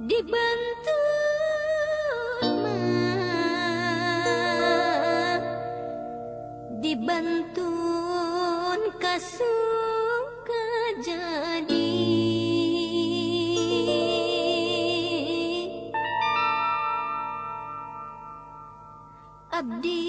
dibantu dibantu kasuka jadi. Abdi